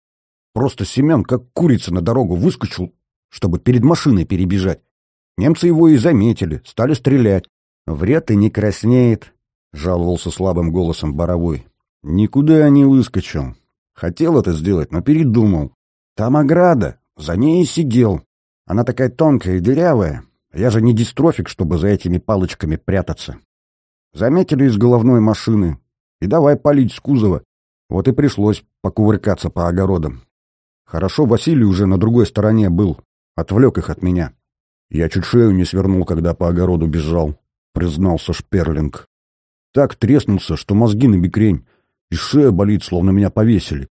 «Просто Семен, как курица, на дорогу выскочил, чтобы перед машиной перебежать. Немцы его и заметили, стали стрелять. Вред и не краснеет», — жаловался слабым голосом Боровой. «Никуда я не выскочил. Хотел это сделать, но передумал. Там ограда, за ней и сидел. Она такая тонкая и дырявая, я же не дистрофик, чтобы за этими палочками прятаться. Заметили из головной машины. И давай палить с кузова. Вот и пришлось покувыркаться по огородам. Хорошо, Василий уже на другой стороне был. Отвлек их от меня. Я чуть шею не свернул, когда по огороду бежал, признался Шперлинг. Так треснулся, что мозги на бекрень, и шея болит, словно меня повесили.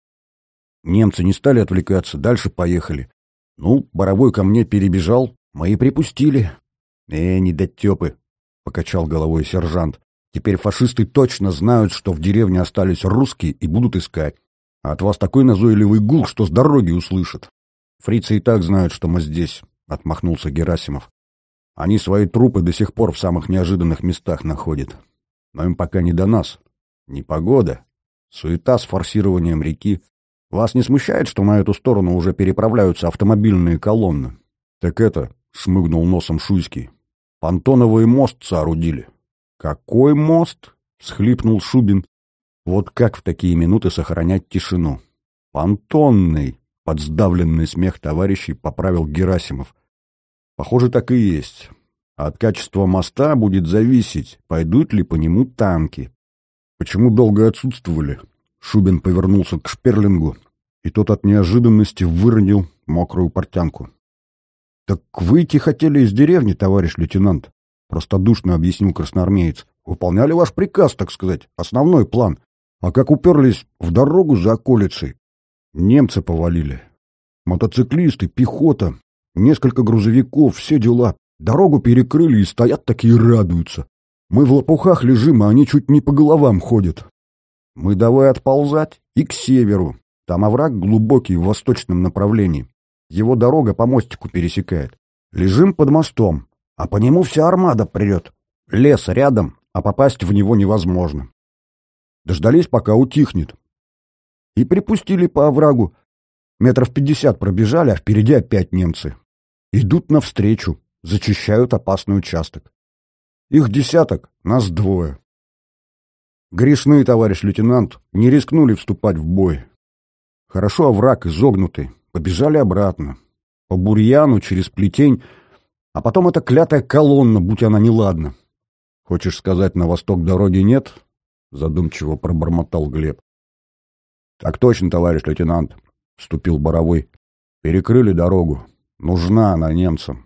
Немцы не стали отвлекаться, дальше поехали. Ну, Боровой ко мне перебежал, мы и припустили. Э, недотепы, — покачал головой сержант. Теперь фашисты точно знают, что в деревне остались русские и будут искать. А от вас такой назойливый гул, что с дороги услышат. Фрицы и так знают, что мы здесь, — отмахнулся Герасимов. Они свои трупы до сих пор в самых неожиданных местах находят. Но им пока не до нас. Непогода, суета с форсированием реки. Вас не смущает, что на эту сторону уже переправляются автомобильные колонны? Так это, — шмыгнул носом Шуйский. «Понтоновый мост соорудили». «Какой мост?» — всхлипнул Шубин. «Вот как в такие минуты сохранять тишину?» «Понтонный!» — под сдавленный смех товарищей поправил Герасимов. «Похоже, так и есть. От качества моста будет зависеть, пойдут ли по нему танки. Почему долго отсутствовали?» Шубин повернулся к Шперлингу, и тот от неожиданности выронил мокрую портянку. — Так выйти хотели из деревни, товарищ лейтенант, — простодушно объяснил красноармеец. — Выполняли ваш приказ, так сказать, основной план. А как уперлись в дорогу за околицей, немцы повалили. Мотоциклисты, пехота, несколько грузовиков, все дела. Дорогу перекрыли и стоят такие радуются. Мы в лопухах лежим, а они чуть не по головам ходят. Мы давай отползать и к северу. Там овраг глубокий в восточном направлении. Его дорога по мостику пересекает. Лежим под мостом, а по нему вся армада придет. Лес рядом, а попасть в него невозможно. Дождались, пока утихнет. И припустили по оврагу. Метров пятьдесят пробежали, а впереди опять немцы. Идут навстречу, зачищают опасный участок. Их десяток, нас двое. Грешны, товарищ лейтенант, не рискнули вступать в бой. Хорошо овраг изогнутый, побежали обратно. По бурьяну, через плетень, а потом эта клятая колонна, будь она неладна. Хочешь сказать, на восток дороги нет? Задумчиво пробормотал Глеб. Так точно, товарищ лейтенант, вступил Боровой. Перекрыли дорогу. Нужна она немцам.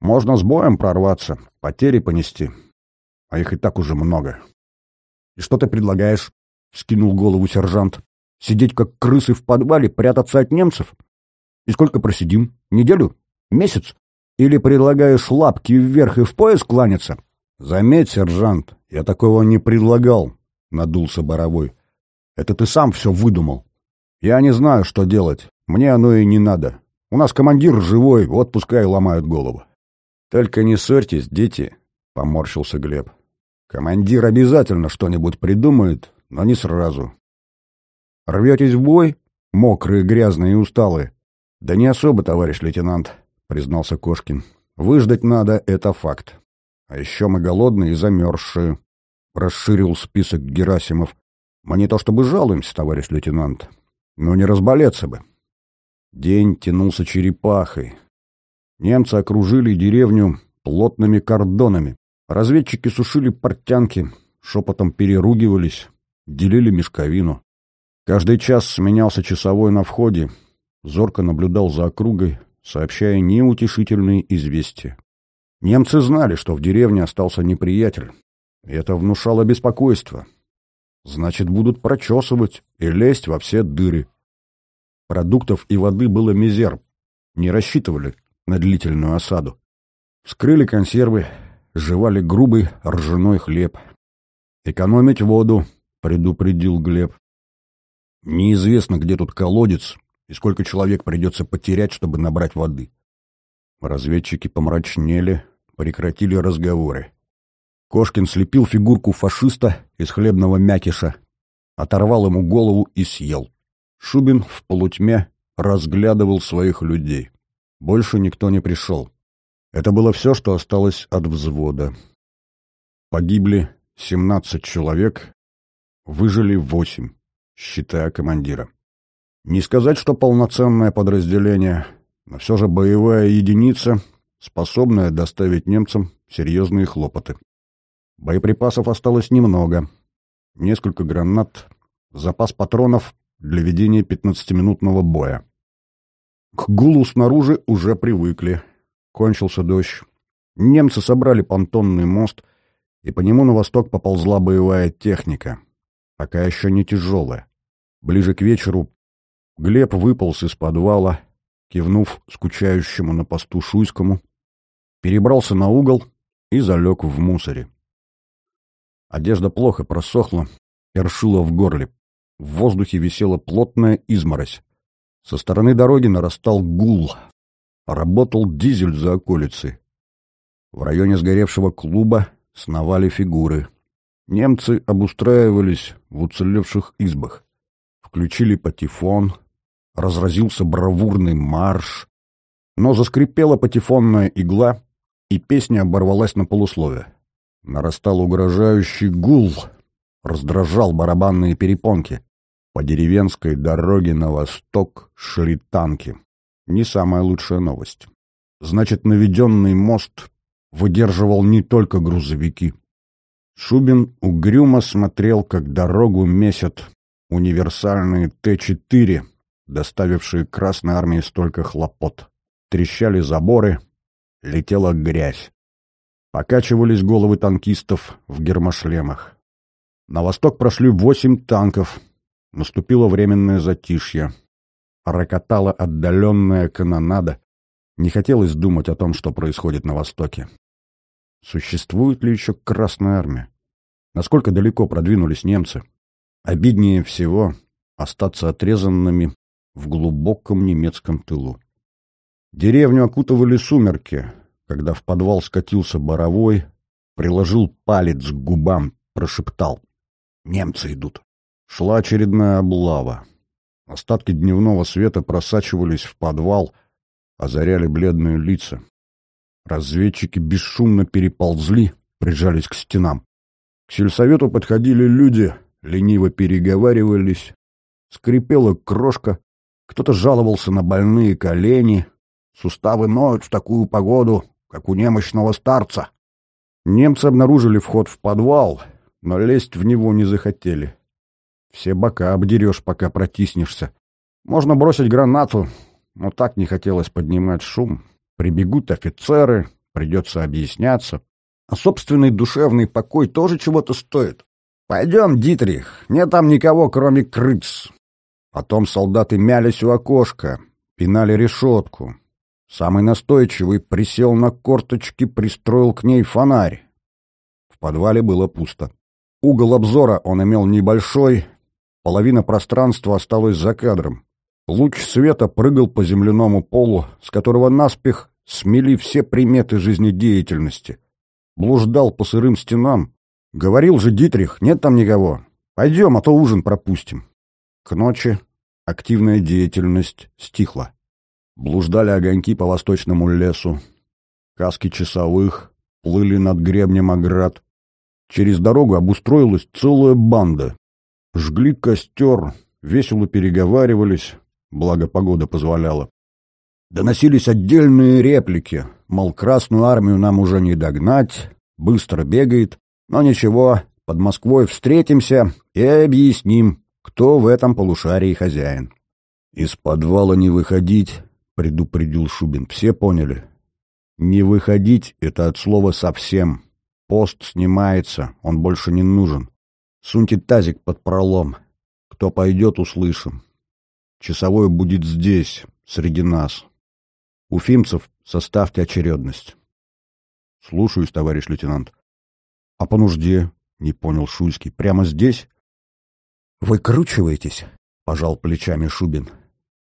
Можно с боем прорваться, потери понести. А их и так уже много. «И что ты предлагаешь?» — скинул голову сержант. «Сидеть как крысы в подвале, прятаться от немцев? И сколько просидим? Неделю? Месяц? Или предлагаешь лапки вверх и в пояс кланяться?» «Заметь, сержант, я такого не предлагал», — надулся Боровой. «Это ты сам все выдумал. Я не знаю, что делать. Мне оно и не надо. У нас командир живой, вот пускай ломают голову». «Только не ссорьтесь, дети», — поморщился Глеб. Командир обязательно что-нибудь придумает, но не сразу. Рветесь в бой? Мокрые, грязные и усталые. Да не особо, товарищ лейтенант, признался Кошкин. Выждать надо, это факт. А еще мы голодные и замерзшие. Расширил список Герасимов. Мы не то чтобы жалуемся, товарищ лейтенант, но не разболеться бы. День тянулся черепахой. Немцы окружили деревню плотными кордонами. Разведчики сушили портянки, шепотом переругивались, делили мешковину. Каждый час сменялся часовой на входе, зорко наблюдал за округой, сообщая неутешительные известия. Немцы знали, что в деревне остался неприятель, и это внушало беспокойство. Значит, будут прочесывать и лезть во все дыры. Продуктов и воды было мизер, не рассчитывали на длительную осаду. Вскрыли консервы, жевали грубый ржаной хлеб. «Экономить воду», — предупредил Глеб. «Неизвестно, где тут колодец и сколько человек придется потерять, чтобы набрать воды». Разведчики помрачнели, прекратили разговоры. Кошкин слепил фигурку фашиста из хлебного мякиша, оторвал ему голову и съел. Шубин в полутьме разглядывал своих людей. Больше никто не пришел. Это было все, что осталось от взвода. Погибли 17 человек, выжили 8, считая командира. Не сказать, что полноценное подразделение, но все же боевая единица, способная доставить немцам серьезные хлопоты. Боеприпасов осталось немного. Несколько гранат, запас патронов для ведения 15-минутного боя. К гулу снаружи уже привыкли. Кончился дождь. Немцы собрали понтонный мост, и по нему на восток поползла боевая техника. Пока еще не тяжелая. Ближе к вечеру Глеб выполз из подвала, кивнув скучающему на посту Шуйскому, перебрался на угол и залег в мусоре. Одежда плохо просохла, першила в горле. В воздухе висела плотная изморозь. Со стороны дороги нарастал гул, работал дизель за околицей. В районе сгоревшего клуба сновали фигуры. Немцы обустраивались в уцелевших избах. Включили патефон, разразился бравурный марш, но заскрипела патефонная игла, и песня оборвалась на полуслове. Нарастал угрожающий гул, раздражал барабанные перепонки. По деревенской дороге на восток шли танки не самая лучшая новость. Значит, наведенный мост выдерживал не только грузовики. Шубин угрюмо смотрел, как дорогу месят Универсальные Т-4, доставившие Красной Армии столько хлопот. Трещали заборы, летела грязь. Покачивались головы танкистов в гермошлемах. На восток прошли восемь танков. Наступило временное затишье. Рокотала отдаленная канонада. Не хотелось думать о том, что происходит на востоке. Существует ли еще Красная Армия? Насколько далеко продвинулись немцы? Обиднее всего остаться отрезанными в глубоком немецком тылу. Деревню окутывали сумерки, когда в подвал скатился Боровой, приложил палец к губам, прошептал. «Немцы идут». Шла очередная облава. Остатки дневного света просачивались в подвал, озаряли бледные лица. Разведчики бесшумно переползли, прижались к стенам. К сельсовету подходили люди, лениво переговаривались. Скрипела крошка, кто-то жаловался на больные колени. Суставы ноют в такую погоду, как у немощного старца. Немцы обнаружили вход в подвал, но лезть в него не захотели. Все бока обдерешь, пока протиснешься. Можно бросить гранату, но так не хотелось поднимать шум. Прибегут офицеры, придется объясняться. А собственный душевный покой тоже чего-то стоит. «Пойдем, Дитрих, нет там никого, кроме крыс». Потом солдаты мялись у окошка, пинали решетку. Самый настойчивый присел на корточки, пристроил к ней фонарь. В подвале было пусто. Угол обзора он имел небольшой, половина пространства осталась за кадром. Луч света прыгал по земляному полу, с которого наспех смели все приметы жизнедеятельности. Блуждал по сырым стенам, Говорил же Дитрих, нет там никого. Пойдем, а то ужин пропустим. К ночи активная деятельность стихла. Блуждали огоньки по восточному лесу. Каски часовых плыли над гребнем оград. Через дорогу обустроилась целая банда. Жгли костер, весело переговаривались, благо погода позволяла. Доносились отдельные реплики, мол, Красную Армию нам уже не догнать, быстро бегает, но ничего, под Москвой встретимся и объясним, кто в этом полушарии хозяин. «Из подвала не выходить», — предупредил Шубин. «Все поняли?» «Не выходить — это от слова «совсем». Пост снимается, он больше не нужен. Суньте тазик под пролом. Кто пойдет, услышим. Часовой будет здесь, среди нас. Уфимцев, составьте очередность». «Слушаюсь, товарищ лейтенант». «А по нужде?» — не понял Шуйский. «Прямо здесь?» «Выкручиваетесь?» — пожал плечами Шубин.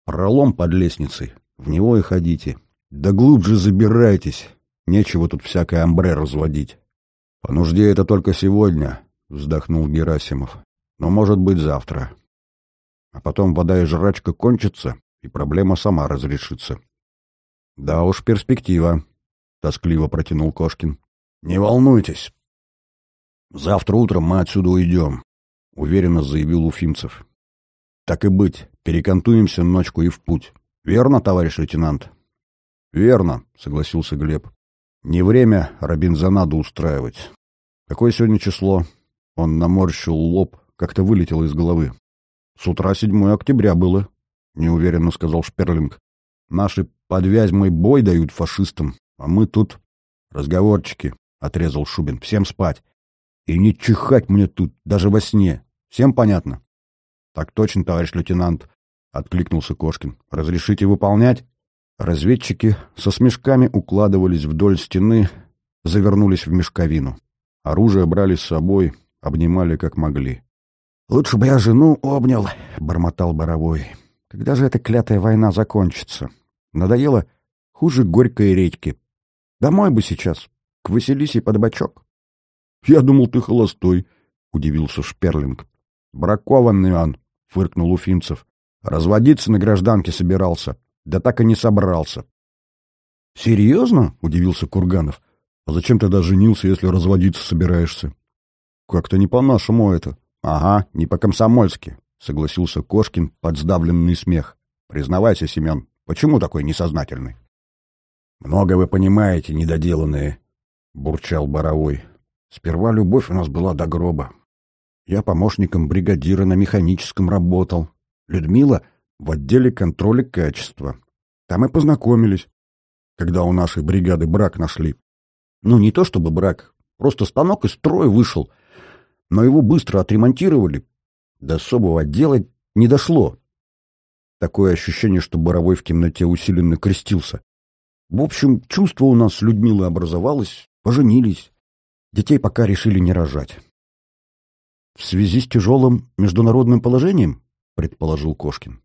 «Пролом под лестницей. В него и ходите. Да глубже забирайтесь. Нечего тут всякое амбре разводить». «По нужде это только сегодня», — вздохнул Герасимов. «Но, может быть, завтра. А потом вода и жрачка кончатся, и проблема сама разрешится». «Да уж, перспектива», — тоскливо протянул Кошкин. «Не волнуйтесь, «Завтра утром мы отсюда уйдем», — уверенно заявил Уфимцев. «Так и быть, перекантуемся ночку и в путь. Верно, товарищ лейтенант?» «Верно», — согласился Глеб. «Не время Робинзонаду устраивать. Какое сегодня число?» Он наморщил лоб, как-то вылетел из головы. «С утра 7 октября было», — неуверенно сказал Шперлинг. «Наши под Вязьмой бой дают фашистам, а мы тут...» «Разговорчики», — отрезал Шубин. «Всем спать. И не чихать мне тут, даже во сне. Всем понятно? — Так точно, товарищ лейтенант, — откликнулся Кошкин. — Разрешите выполнять? Разведчики со смешками укладывались вдоль стены, завернулись в мешковину. Оружие брали с собой, обнимали как могли. — Лучше бы я жену обнял, — бормотал Боровой. — Когда же эта клятая война закончится? Надоело хуже горькой редьки. Домой бы сейчас, к Василисе под бочок. «Я думал, ты холостой», — удивился Шперлинг. «Бракованный он», — фыркнул Уфимцев. «Разводиться на гражданке собирался, да так и не собрался». «Серьезно?» — удивился Курганов. «А зачем тогда женился, если разводиться собираешься?» «Как-то не по-нашему это». «Ага, не по-комсомольски», — согласился Кошкин под сдавленный смех. «Признавайся, Семен, почему такой несознательный?» «Много вы понимаете, недоделанные», — бурчал Боровой. Сперва любовь у нас была до гроба. Я помощником бригадира на механическом работал. Людмила в отделе контроля качества. Там и познакомились, когда у нашей бригады брак нашли. Ну, не то чтобы брак, просто станок из строя вышел, но его быстро отремонтировали. До особого отдела не дошло. Такое ощущение, что Боровой в темноте усиленно крестился. В общем, чувство у нас с Людмилой образовалось, поженились. Детей пока решили не рожать. В связи с тяжелым международным положением, предположил Кошкин.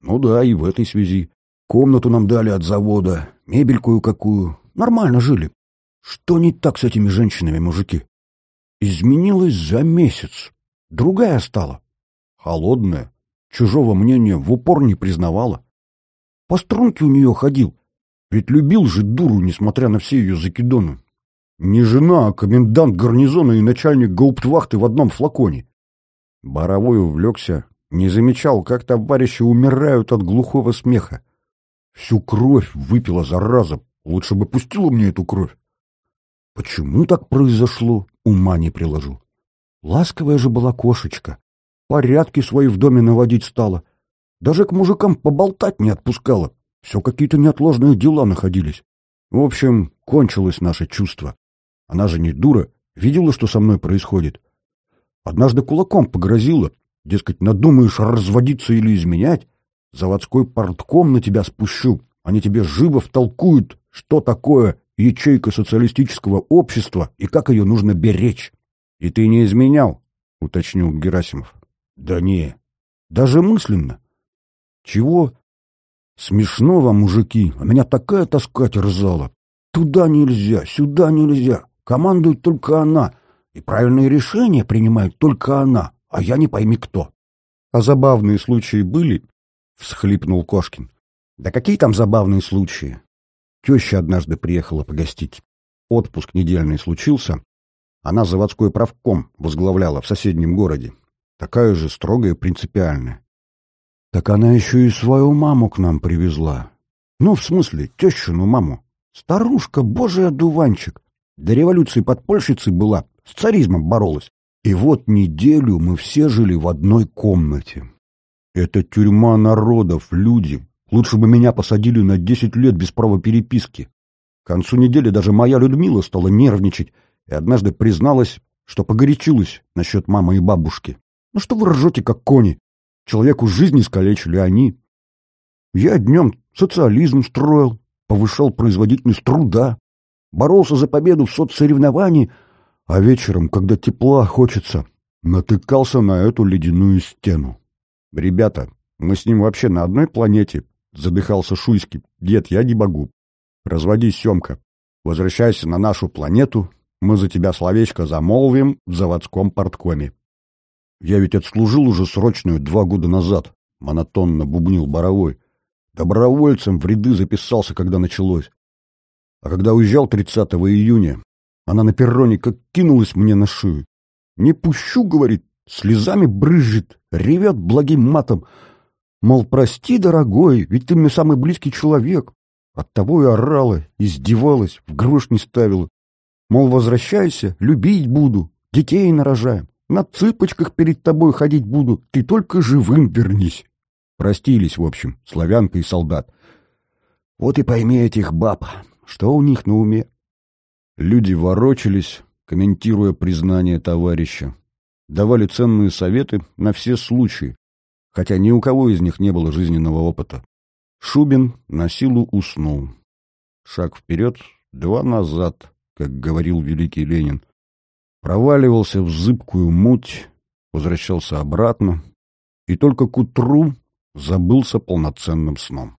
Ну да, и в этой связи. Комнату нам дали от завода, мебель кое-какую. Нормально жили. Что не так с этими женщинами, мужики? Изменилась за месяц. Другая стала. Холодная. Чужого мнения в упор не признавала. По струнке у нее ходил. Ведь любил же дуру, несмотря на все ее закидоны. Не жена, а комендант гарнизона и начальник гауптвахты в одном флаконе. Боровой увлекся, не замечал, как товарищи умирают от глухого смеха. Всю кровь выпила зараза, лучше бы пустила мне эту кровь. Почему так произошло, ума не приложу. Ласковая же была кошечка, порядки свои в доме наводить стала. Даже к мужикам поболтать не отпускала. Все какие-то неотложные дела находились. В общем, кончилось наше чувство. Она же не дура, видела, что со мной происходит. Однажды кулаком погрозила, дескать, надумаешь разводиться или изменять, заводской портком на тебя спущу, они тебе живо втолкуют, что такое ячейка социалистического общества и как ее нужно беречь. — И ты не изменял? — уточнил Герасимов. — Да не, даже мысленно. — Чего? — Смешно вам, мужики, а меня такая тоска терзала. Туда нельзя, сюда нельзя. Командует только она, и правильные решения принимает только она, а я не пойми кто. — А забавные случаи были? — всхлипнул Кошкин. — Да какие там забавные случаи? Теща однажды приехала погостить. Отпуск недельный случился. Она заводской правком возглавляла в соседнем городе. Такая же строгая и принципиальная. Так она еще и свою маму к нам привезла. Ну, в смысле, тещину маму. Старушка, божий одуванчик. До революции подпольщицей была, с царизмом боролась. И вот неделю мы все жили в одной комнате. Это тюрьма народов, люди. Лучше бы меня посадили на десять лет без права переписки. К концу недели даже моя Людмила стала нервничать и однажды призналась, что погорячилась насчет мамы и бабушки. Ну что вы ржете, как кони? Человеку жизнь искалечили они. Я днем социализм строил, повышал производительность труда, боролся за победу в соцсоревновании, а вечером, когда тепла хочется, натыкался на эту ледяную стену. «Ребята, мы с ним вообще на одной планете?» — задыхался Шуйский. «Дед, я не могу. Разводись, Семка. Возвращайся на нашу планету, мы за тебя словечко замолвим в заводском порткоме». «Я ведь отслужил уже срочную два года назад», — монотонно бубнил Боровой. «Добровольцем в ряды записался, когда началось. А когда уезжал 30 июня, она на перроне как кинулась мне на шею. «Не пущу», — говорит, слезами брызжет, ревет благим матом. Мол, прости, дорогой, ведь ты мне самый близкий человек. Оттого и орала, издевалась, в грош не ставила. Мол, возвращайся, любить буду, детей нарожаем, на цыпочках перед тобой ходить буду, ты только живым вернись. Простились, в общем, славянка и солдат. Вот и пойми этих баб, что у них на уме? Люди ворочались, комментируя признание товарища. Давали ценные советы на все случаи, хотя ни у кого из них не было жизненного опыта. Шубин на силу уснул. Шаг вперед, два назад, как говорил великий Ленин. Проваливался в зыбкую муть, возвращался обратно и только к утру забылся полноценным сном.